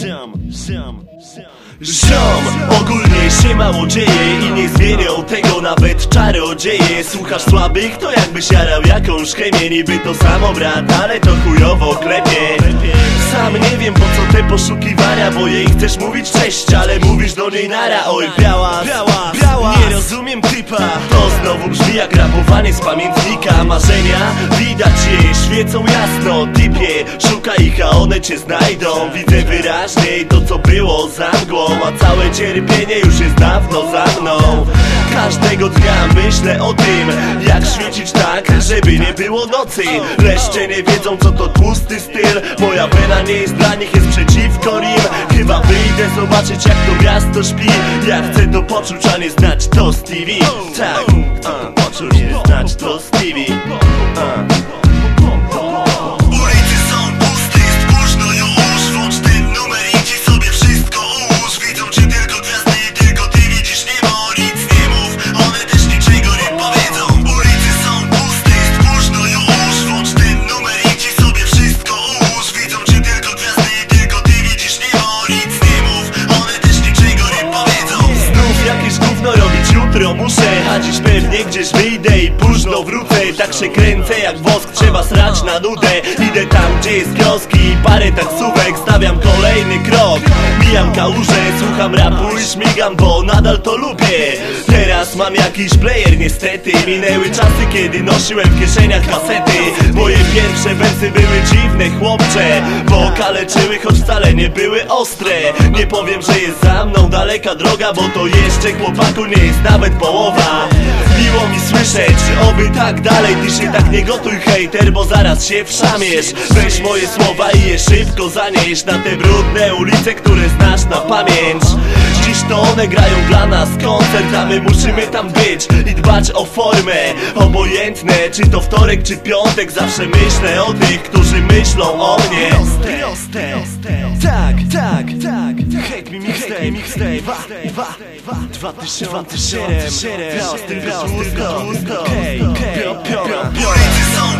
ziom, ziom, ziom. Ogólnie się mało dzieje I nie zmienią tego nawet czarodzieje. Słuchasz słabych, to jakbyś jarał jakąś chemię. Niby to samo brat, ale to chujowo klepie. Sam nie wiem po co te poszukiwania Bo jej chcesz mówić cześć, ale mówisz do niej nara. Oj biała, Białas, biała. Nie rozumiem typa. To znowu brzmi jak rapowanie z pamiętnika. Marzenia widać je, świecą jasno Typie, szukaj ich, a one cię znajdą. Widzę wyraźniej to co było za mgłą A całe cierpienie już jest dawno za mną. Każdego dnia myślę o tym Jak świecić tak, żeby nie było nocy. Leszcze nie wiedzą co to tłusty styl. Moja pena nie jest dla nich, jest przeciwko nim. Chyba wyjdę zobaczyć jak to miasto śpi. Ja chcę to poczuć, a nie znać to Stevie Tak, jutro muszę dziś pewnie gdzieś wyjdę i późno wrócę. Tak się kręcę jak wosk, trzeba srać na nudę. Idę tam gdzie jest kioski i parę taksówek Stawiam kolejny krok, mijam kałuże Słucham rapu i śmigam, bo nadal to lubię. Teraz mam jakiś player niestety. Minęły czasy kiedy nosiłem w kieszeniach kasety. Moje pierwsze dziwne chłopcze Bo kaleczyły, choć wcale nie były ostre. Nie powiem, że jest za mną daleka droga Bo to jeszcze chłopaku nie jest nawet połowa. Miło mi słyszeć, oby tak dalej Ty się tak nie gotuj hejter, bo zaraz się wszamiesz. Weź moje słowa i je szybko zanieś Na te brudne ulice, które znasz na pamięć to one grają dla nas koncert A my musimy tam być i dbać o formę Obojętne, czy to wtorek, czy piątek Zawsze myślę o tych, którzy myślą o mnie. Proste, tak, tak, tak. Hate me mixtape, mixtape. Dwa, dwa, dwa, dwa tysiące siedem Biała z tym, biała z tym, biała z tym Okej, okej, piora, piora Ulicy są